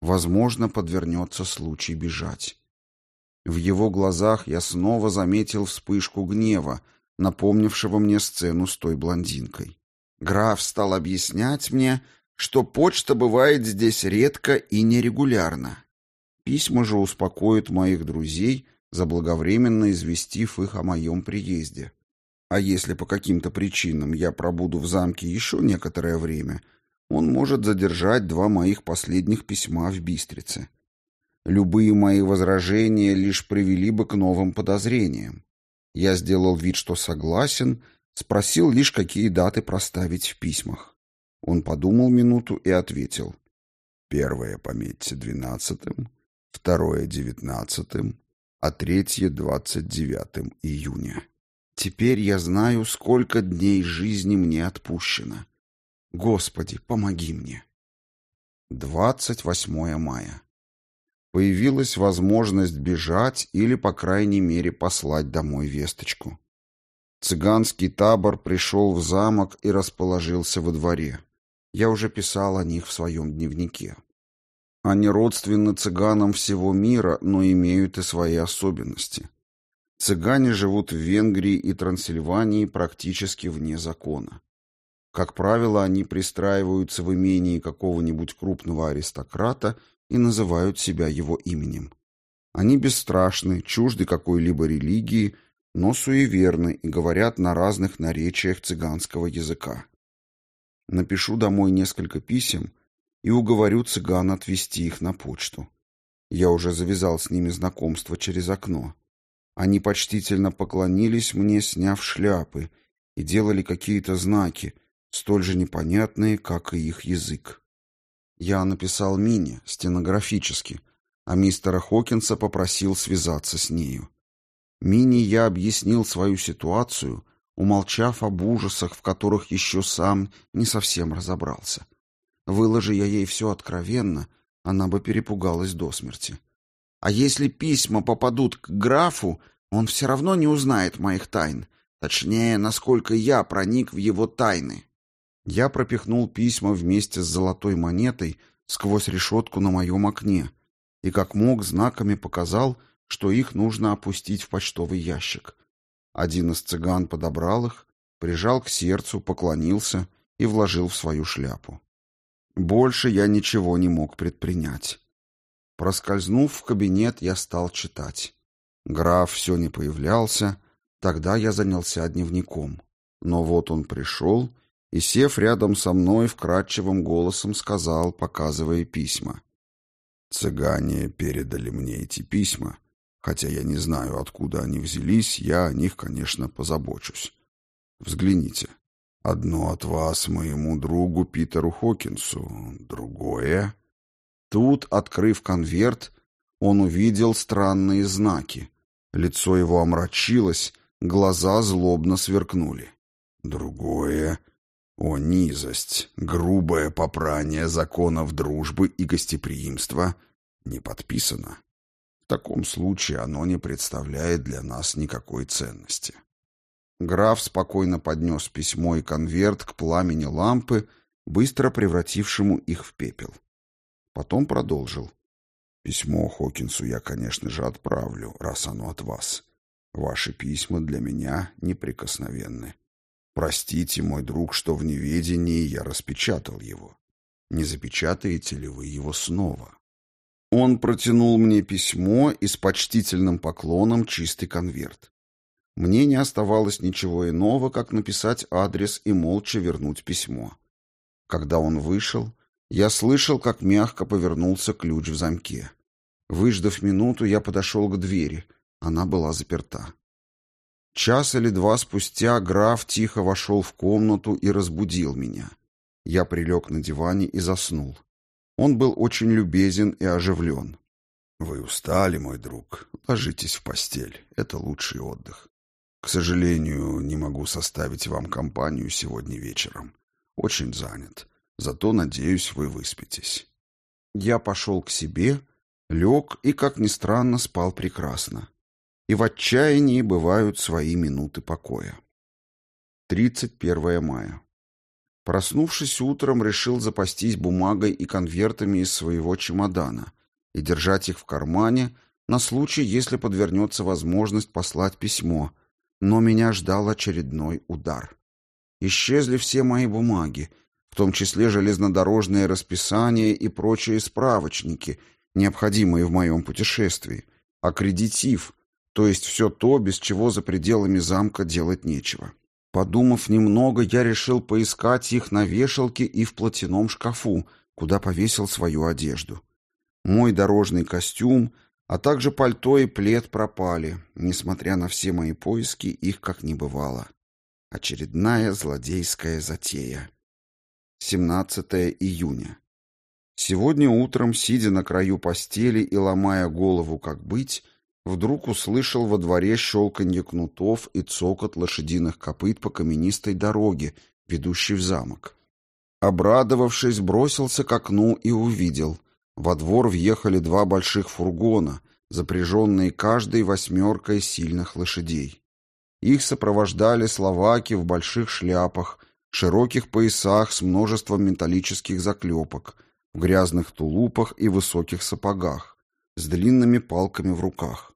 Возможно, подвернется случай бежать. В его глазах я снова заметил вспышку гнева, напомнившего мне сцену с той блондинкой. Граф стал объяснять мне, что почта бывает здесь редко и нерегулярно. Письма же успокоят моих друзей, заблаговременно известив их о моем приезде. А если по каким-то причинам я пробуду в замке еще некоторое время, он может задержать два моих последних письма в Бистрице. Любые мои возражения лишь привели бы к новым подозрениям. Я сделал вид, что согласен, спросил лишь, какие даты проставить в письмах. Он подумал минуту и ответил. Первое пометьте двенадцатым, второе девятнадцатым, а третье двадцать девятым июня. Теперь я знаю, сколько дней жизни мне отпущено. Господи, помоги мне. 28 мая. Появилась возможность бежать или, по крайней мере, послать домой весточку. Цыганский табор пришел в замок и расположился во дворе. Я уже писал о них в своем дневнике. Они родственны цыганам всего мира, но имеют и свои особенности. Цыгане живут в Венгрии и Трансильвании практически вне закона. Как правило, они пристраиваются в имении какого-нибудь крупного аристократа и называют себя его именем. Они бесстрашны, чужды какой-либо религии, но суеверны и говорят на разных наречиях цыганского языка. Напишу домой несколько писем и уговорю цыган отвезти их на почту. Я уже завязал с ними знакомство через окно. Они почтительно поклонились мне, сняв шляпы, и делали какие-то знаки, столь же непонятные, как и их язык. Я написал Мине, стенографически, а мистера Хокинса попросил связаться с нею. Мине я объяснил свою ситуацию, умолчав об ужасах, в которых еще сам не совсем разобрался. Выложи я ей все откровенно, она бы перепугалась до смерти. А если письма попадут к графу, он все равно не узнает моих тайн. Точнее, насколько я проник в его тайны. Я пропихнул письма вместе с золотой монетой сквозь решетку на моем окне и как мог знаками показал, что их нужно опустить в почтовый ящик. Один из цыган подобрал их, прижал к сердцу, поклонился и вложил в свою шляпу. Больше я ничего не мог предпринять. Проскользнув в кабинет, я стал читать. Граф все не появлялся, тогда я занялся дневником. Но вот он пришел и, сев рядом со мной, вкрадчивым голосом сказал, показывая письма. «Цыгане передали мне эти письма, хотя я не знаю, откуда они взялись, я о них, конечно, позабочусь. Взгляните. Одно от вас моему другу Питеру Хокинсу, другое...» Тут, открыв конверт, он увидел странные знаки. Лицо его омрачилось, глаза злобно сверкнули. Другое о, низость, грубое попрание законов дружбы и гостеприимства не подписано. В таком случае оно не представляет для нас никакой ценности. Граф спокойно поднес письмо и конверт к пламени лампы, быстро превратившему их в пепел. Потом продолжил. Письмо Хокинсу я, конечно же, отправлю, раз оно от вас. Ваши письма для меня неприкосновенны. Простите, мой друг, что в неведении я распечатал его. Не запечатаете ли вы его снова? Он протянул мне письмо и с почтительным поклоном чистый конверт. Мне не оставалось ничего иного, как написать адрес и молча вернуть письмо. Когда он вышел, я слышал, как мягко повернулся ключ в замке. Выждав минуту, я подошел к двери. Она была заперта. Час или два спустя граф тихо вошел в комнату и разбудил меня. Я прилег на диване и заснул. Он был очень любезен и оживлен. «Вы устали, мой друг. Ложитесь в постель. Это лучший отдых. К сожалению, не могу составить вам компанию сегодня вечером. Очень занят. Зато, надеюсь, вы выспитесь». Я пошел к себе Лег и, как ни странно, спал прекрасно. И в отчаянии бывают свои минуты покоя. 31 мая. Проснувшись утром, решил запастись бумагой и конвертами из своего чемодана и держать их в кармане, на случай, если подвернется возможность послать письмо, но меня ждал очередной удар. Исчезли все мои бумаги, в том числе железнодорожные расписания и прочие справочники, необходимые в моем путешествии, аккредитив, то есть все то, без чего за пределами замка делать нечего. Подумав немного, я решил поискать их на вешалке и в платяном шкафу, куда повесил свою одежду. Мой дорожный костюм, а также пальто и плед пропали. Несмотря на все мои поиски, их как не бывало. Очередная злодейская затея. 17 июня. Сегодня утром, сидя на краю постели и ломая голову, как быть, вдруг услышал во дворе щелканье кнутов и цокот лошадиных копыт по каменистой дороге, ведущей в замок. Обрадовавшись, бросился к окну и увидел. Во двор въехали два больших фургона, запряженные каждой восьмеркой сильных лошадей. Их сопровождали словаки в больших шляпах, широких поясах с множеством металлических заклепок, в грязных тулупах и высоких сапогах, с длинными палками в руках.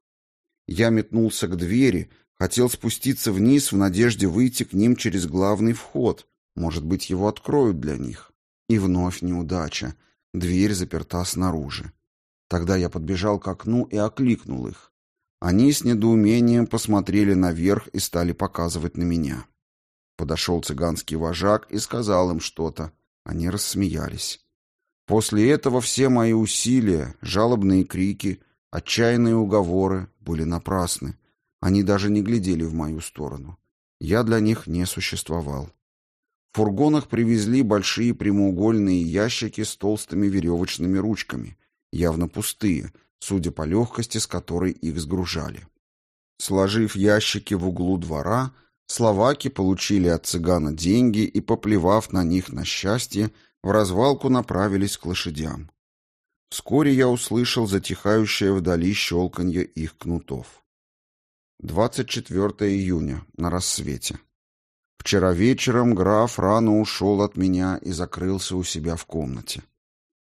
Я метнулся к двери, хотел спуститься вниз в надежде выйти к ним через главный вход, может быть, его откроют для них. И вновь неудача. Дверь заперта снаружи. Тогда я подбежал к окну и окликнул их. Они с недоумением посмотрели наверх и стали показывать на меня. Подошел цыганский вожак и сказал им что-то. Они рассмеялись. После этого все мои усилия, жалобные крики, отчаянные уговоры были напрасны. Они даже не глядели в мою сторону. Я для них не существовал. В фургонах привезли большие прямоугольные ящики с толстыми веревочными ручками, явно пустые, судя по легкости, с которой их сгружали. Сложив ящики в углу двора, словаки получили от цыгана деньги и, поплевав на них на счастье, в развалку направились к лошадям. Вскоре я услышал затихающее вдали щелканье их кнутов. 24 июня, на рассвете. Вчера вечером граф рано ушел от меня и закрылся у себя в комнате.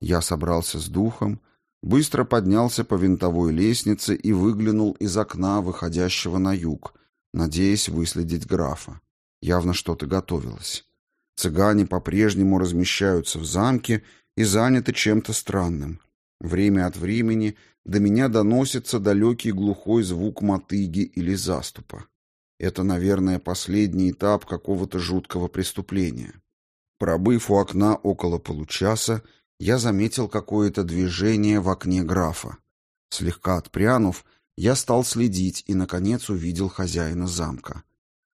Я собрался с духом, быстро поднялся по винтовой лестнице и выглянул из окна, выходящего на юг, надеясь выследить графа. Явно что-то готовилось. Цыгане по-прежнему размещаются в замке и заняты чем-то странным. Время от времени до меня доносится далекий глухой звук мотыги или заступа. Это, наверное, последний этап какого-то жуткого преступления. Пробыв у окна около получаса, я заметил какое-то движение в окне графа. Слегка отпрянув, я стал следить и, наконец, увидел хозяина замка.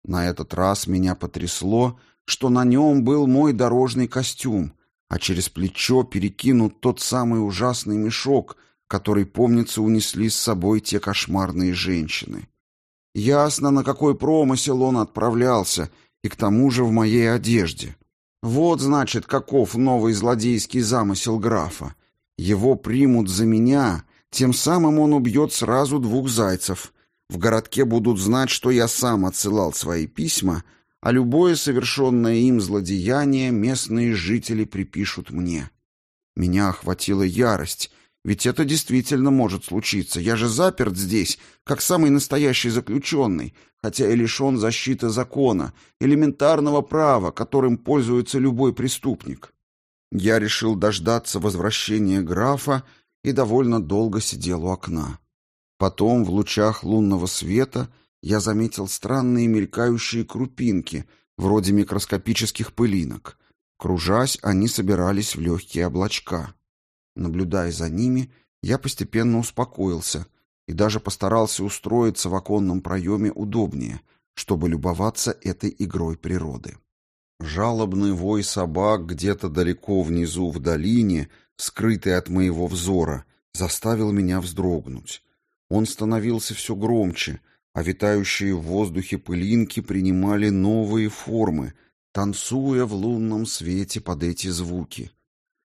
На этот раз меня потрясло, что на нем был мой дорожный костюм, а через плечо перекинут тот самый ужасный мешок, который, помнится, унесли с собой те кошмарные женщины. Ясно, на какой промысел он отправлялся, и к тому же в моей одежде. Вот, значит, каков новый злодейский замысел графа. Его примут за меня, тем самым он убьет сразу двух зайцев. В городке будут знать, что я сам отсылал свои письма, а любое совершенное им злодеяние местные жители припишут мне. Меня охватила ярость, ведь это действительно может случиться. Я же заперт здесь, как самый настоящий заключенный, хотя и лишен защиты закона, элементарного права, которым пользуется любой преступник. Я решил дождаться возвращения графа и довольно долго сидел у окна. Потом, в лучах лунного света, я заметил странные мелькающие крупинки, вроде микроскопических пылинок. Кружась, они собирались в легкие облачка. Наблюдая за ними, я постепенно успокоился и даже постарался устроиться в оконном проеме удобнее, чтобы любоваться этой игрой природы. Жалобный вой собак где-то далеко внизу в долине, скрытый от моего взора, заставил меня вздрогнуть. Он становился все громче, а витающие в воздухе пылинки принимали новые формы, танцуя в лунном свете под эти звуки.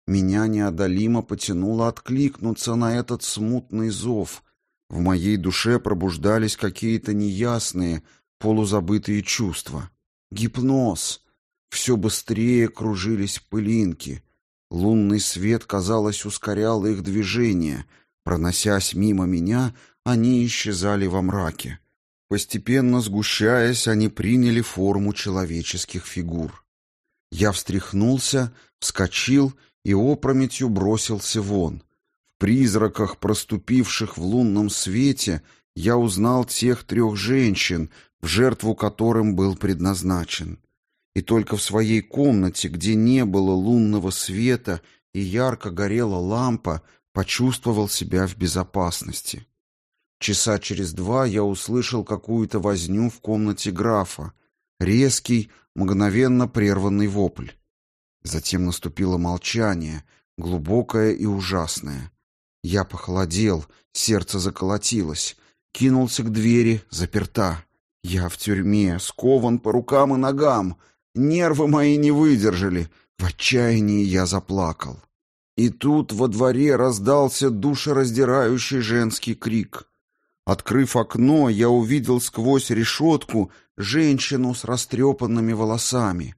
Меня неодолимо потянуло откликнуться на этот смутный зов. В моей душе пробуждались какие-то неясные, полузабытые чувства. Гипноз. Все быстрее кружились пылинки. Лунный свет, казалось, ускорял их движение, Проносясь мимо меня, они исчезали во мраке. Постепенно сгущаясь, они приняли форму человеческих фигур. Я встряхнулся, вскочил и опрометью бросился вон. В призраках, проступивших в лунном свете, я узнал тех трех женщин, в жертву которым был предназначен. И только в своей комнате, где не было лунного света и ярко горела лампа, почувствовал себя в безопасности. Часа через два я услышал какую-то возню в комнате графа, резкий, мгновенно прерванный вопль. Затем наступило молчание, глубокое и ужасное. Я похолодел, сердце заколотилось, кинулся к двери, заперта. Я в тюрьме, скован по рукам и ногам. Нервы мои не выдержали. В отчаянии я заплакал. И тут во дворе раздался душераздирающий женский крик. Открыв окно, я увидел сквозь решетку женщину с растрепанными волосами.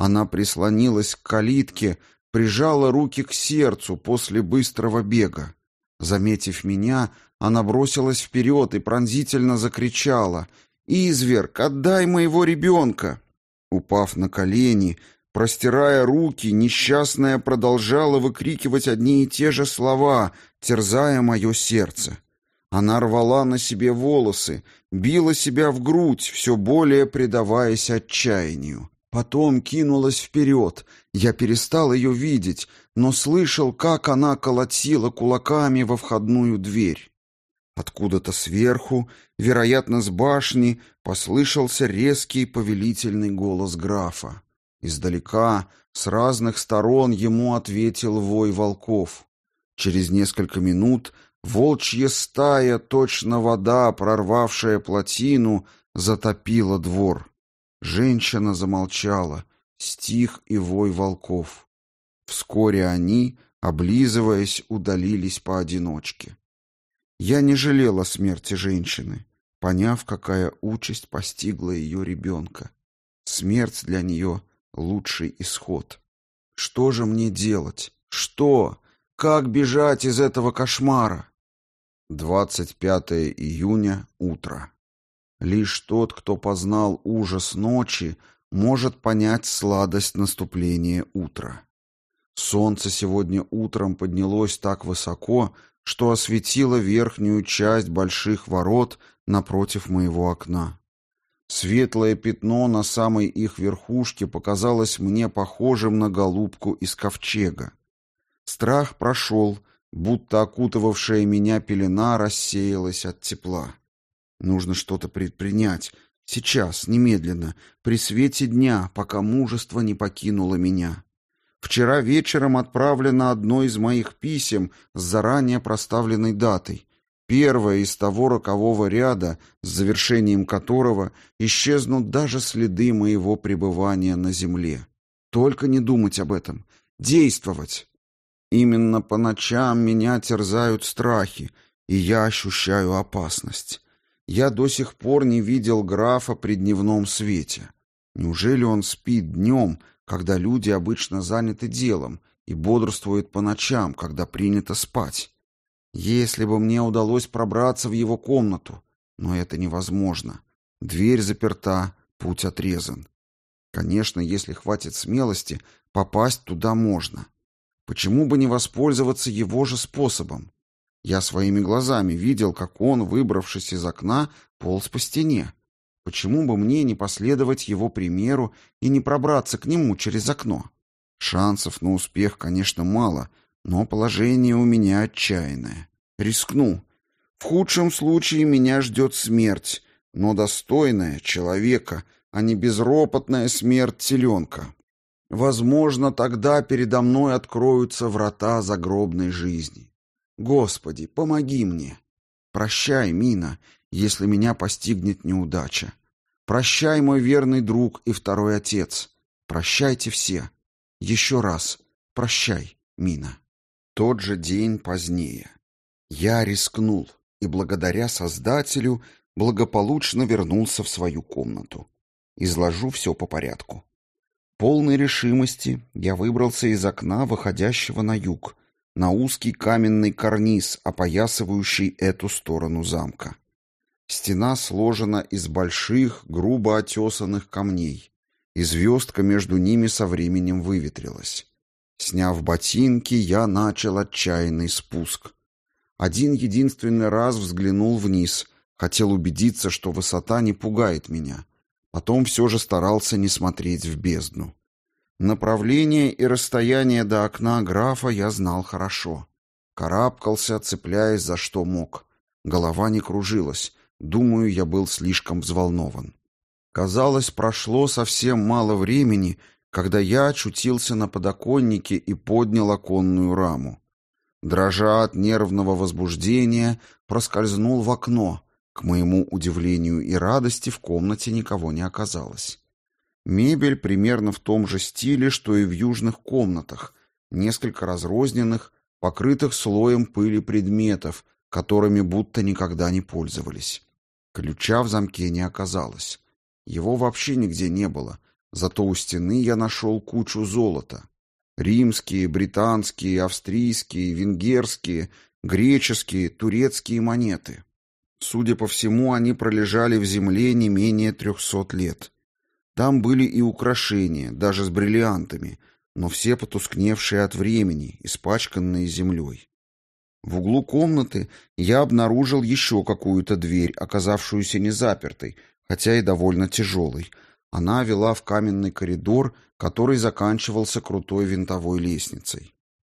Она прислонилась к калитке, прижала руки к сердцу после быстрого бега. Заметив меня, она бросилась вперед и пронзительно закричала «Изверг, отдай моего ребенка!» Упав на колени, простирая руки, несчастная продолжала выкрикивать одни и те же слова, терзая мое сердце. Она рвала на себе волосы, била себя в грудь, все более предаваясь отчаянию. Потом кинулась вперед. Я перестал ее видеть, но слышал, как она колотила кулаками во входную дверь. Откуда-то сверху, вероятно, с башни, послышался резкий повелительный голос графа. Издалека, с разных сторон ему ответил вой волков. Через несколько минут волчья стая, точно вода, прорвавшая плотину, затопила двор. Женщина замолчала, стих и вой волков. Вскоре они, облизываясь, удалились поодиночке. Я не жалел о смерти женщины, поняв, какая участь постигла ее ребенка. Смерть для нее — лучший исход. Что же мне делать? Что? Как бежать из этого кошмара? 25 июня, утро. Лишь тот, кто познал ужас ночи, может понять сладость наступления утра. Солнце сегодня утром поднялось так высоко, что осветило верхнюю часть больших ворот напротив моего окна. Светлое пятно на самой их верхушке показалось мне похожим на голубку из ковчега. Страх прошел, будто окутывавшая меня пелена рассеялась от тепла. Нужно что-то предпринять. Сейчас, немедленно, при свете дня, пока мужество не покинуло меня. Вчера вечером отправлено одно из моих писем с заранее проставленной датой. Первое из того рокового ряда, с завершением которого исчезнут даже следы моего пребывания на земле. Только не думать об этом. Действовать. Именно по ночам меня терзают страхи, и я ощущаю опасность. Я до сих пор не видел графа при дневном свете. Неужели он спит днем, когда люди обычно заняты делом, и бодрствует по ночам, когда принято спать? Если бы мне удалось пробраться в его комнату, но это невозможно. Дверь заперта, путь отрезан. Конечно, если хватит смелости, попасть туда можно. Почему бы не воспользоваться его же способом? Я своими глазами видел, как он, выбравшись из окна, полз по стене. Почему бы мне не последовать его примеру и не пробраться к нему через окно? Шансов на успех, конечно, мало, но положение у меня отчаянное. Рискну. В худшем случае меня ждет смерть, но достойная человека, а не безропотная смерть теленка. Возможно, тогда передо мной откроются врата загробной жизни. Господи, помоги мне. Прощай, Мина, если меня постигнет неудача. Прощай, мой верный друг и второй отец. Прощайте все. Еще раз. Прощай, Мина. Тот же день позднее. Я рискнул и благодаря Создателю благополучно вернулся в свою комнату. Изложу все по порядку. Полной решимости я выбрался из окна, выходящего на юг, на узкий каменный карниз, опоясывающий эту сторону замка. Стена сложена из больших, грубо отесанных камней, и звездка между ними со временем выветрилась. Сняв ботинки, я начал отчаянный спуск. Один единственный раз взглянул вниз, хотел убедиться, что высота не пугает меня. Потом все же старался не смотреть в бездну. Направление и расстояние до окна графа я знал хорошо. Карабкался, цепляясь за что мог. Голова не кружилась. Думаю, я был слишком взволнован. Казалось, прошло совсем мало времени, когда я очутился на подоконнике и поднял оконную раму. Дрожа от нервного возбуждения, проскользнул в окно. К моему удивлению и радости в комнате никого не оказалось. Мебель примерно в том же стиле, что и в южных комнатах, несколько разрозненных, покрытых слоем пыли предметов, которыми будто никогда не пользовались. Ключа в замке не оказалось. Его вообще нигде не было, зато у стены я нашел кучу золота. Римские, британские, австрийские, венгерские, греческие, турецкие монеты. Судя по всему, они пролежали в земле не менее трехсот лет. Там были и украшения, даже с бриллиантами, но все потускневшие от времени, испачканные землей. В углу комнаты я обнаружил еще какую-то дверь, оказавшуюся не запертой, хотя и довольно тяжелой. Она вела в каменный коридор, который заканчивался крутой винтовой лестницей.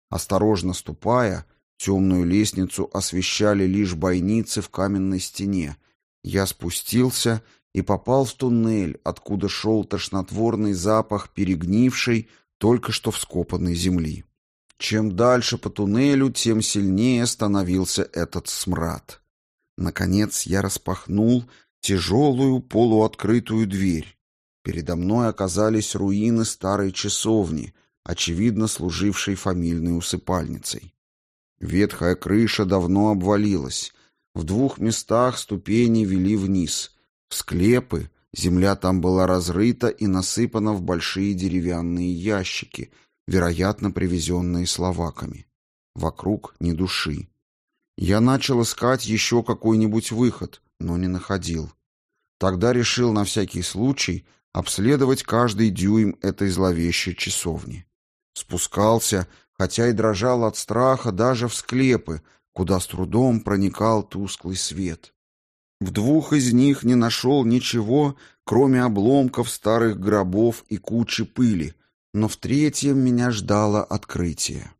Осторожно ступая, темную лестницу освещали лишь бойницы в каменной стене. Я спустился и попал в туннель, откуда шел тошнотворный запах перегнившей, только что вскопанной земли. Чем дальше по туннелю, тем сильнее становился этот смрад. Наконец я распахнул тяжелую полуоткрытую дверь. Передо мной оказались руины старой часовни, очевидно служившей фамильной усыпальницей. Ветхая крыша давно обвалилась. В двух местах ступени вели вниз. Склепы, земля там была разрыта и насыпана в большие деревянные ящики, вероятно, привезенные словаками. Вокруг ни души. Я начал искать еще какой-нибудь выход, но не находил. Тогда решил на всякий случай обследовать каждый дюйм этой зловещей часовни. Спускался, хотя и дрожал от страха даже в склепы, куда с трудом проникал тусклый свет. В двух из них не нашел ничего, кроме обломков старых гробов и кучи пыли, но в третьем меня ждало открытие.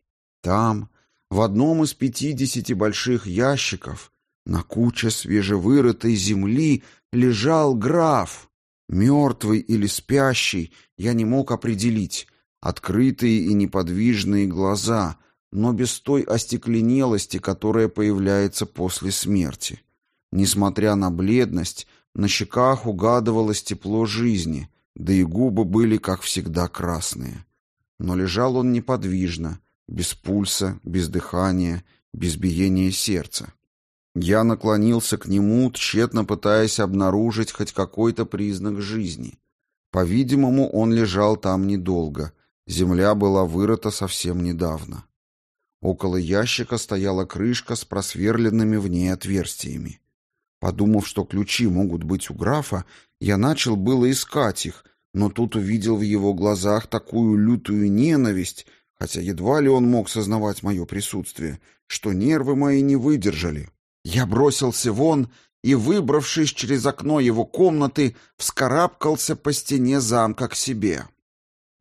Там, в одном из пятидесяти больших ящиков, на куче свежевырытой земли лежал граф. Мертвый или спящий, я не мог определить. Открытые и неподвижные глаза, но без той остекленелости, которая появляется после смерти. Несмотря на бледность, на щеках угадывалось тепло жизни, да и губы были, как всегда, красные. Но лежал он неподвижно, без пульса, без дыхания, без биения сердца. Я наклонился к нему, тщетно пытаясь обнаружить хоть какой-то признак жизни. По-видимому, он лежал там недолго. Земля была вырыта совсем недавно. Около ящика стояла крышка с просверленными в ней отверстиями. Подумав, что ключи могут быть у графа, я начал было искать их, но тут увидел в его глазах такую лютую ненависть, хотя едва ли он мог сознавать мое присутствие, что нервы мои не выдержали. Я бросился вон и, выбравшись через окно его комнаты, вскарабкался по стене замка к себе.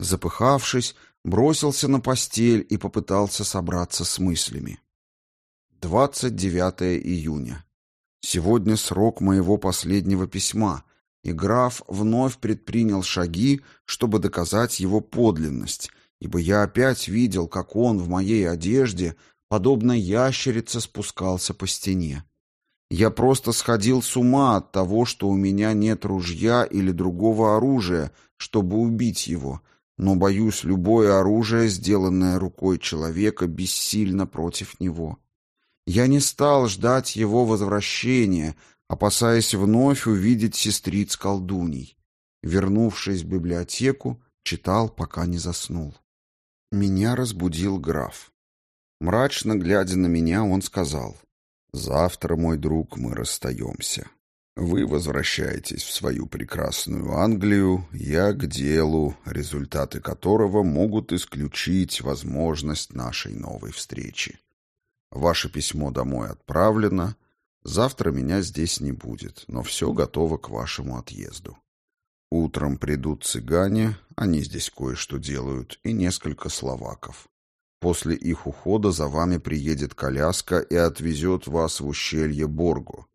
Запыхавшись, бросился на постель и попытался собраться с мыслями. 29 июня. Сегодня срок моего последнего письма, и граф вновь предпринял шаги, чтобы доказать его подлинность, ибо я опять видел, как он в моей одежде, подобно ящерице, спускался по стене. Я просто сходил с ума от того, что у меня нет ружья или другого оружия, чтобы убить его, но боюсь, любое оружие, сделанное рукой человека, бессильно против него. Я не стал ждать его возвращения, опасаясь вновь увидеть сестриц колдуней. Вернувшись в библиотеку, читал, пока не заснул. Меня разбудил граф. Мрачно глядя на меня, он сказал, «Завтра, мой друг, мы расстаемся. Вы возвращаетесь в свою прекрасную Англию, я к делу, результаты которого могут исключить возможность нашей новой встречи. Ваше письмо домой отправлено, завтра меня здесь не будет, но все готово к вашему отъезду. Утром придут цыгане, они здесь кое-что делают, и несколько словаков. После их ухода за вами приедет коляска и отвезет вас в ущелье Боргу,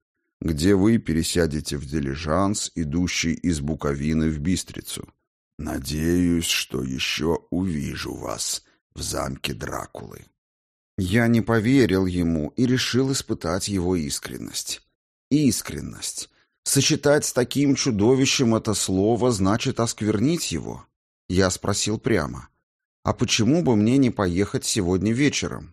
где вы пересядете в дилижанс, идущий из Буковины в Бистрицу. Надеюсь, что еще увижу вас в замке Дракулы. Я не поверил ему и решил испытать его искренность. Искренность. Сочетать с таким чудовищем это слово значит осквернить его. Я спросил прямо. А почему бы мне не поехать сегодня вечером?